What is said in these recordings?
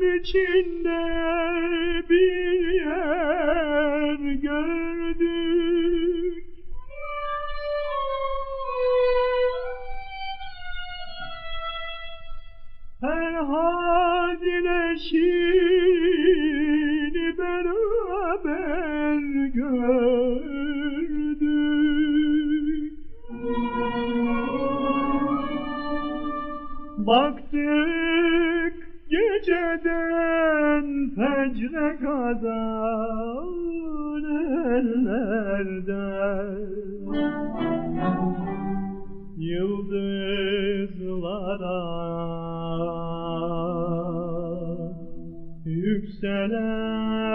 ben içinde bir yer gördük. Ferhat ile Şirin'i beraber gördük. Baktık Geceden fecre kadar ellerde Yıldızlara yükselen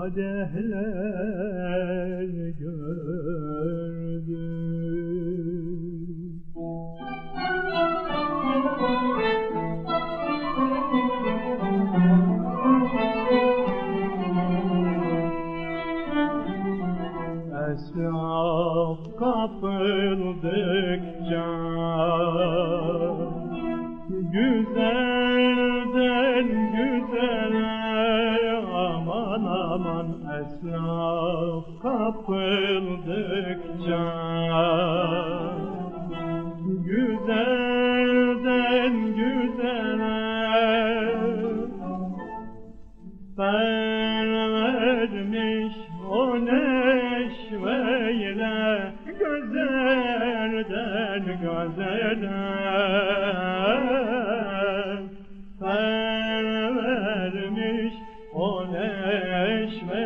kadehler gördüm. Esraf kapıldıkça güzel anıldıkça Güzelden güzele Sen vermiş o neşveyle Güzelden güzele. Sen vermiş o neşveyle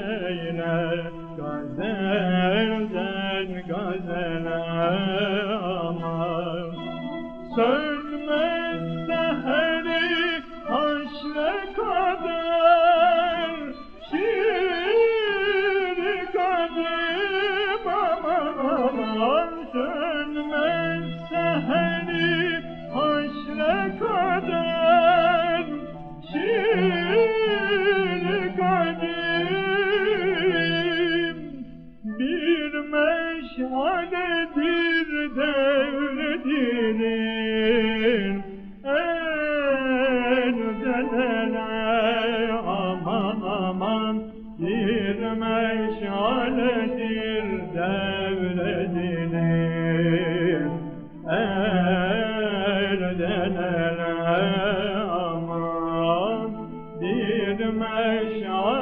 Sönmez seheri haşre kader. Şiir kadim aman aman. Sönmez seheri haşre kader. Şiir kadim Bir meşaledir devir meşaledir devredilir Elden ele aman bir meşaledir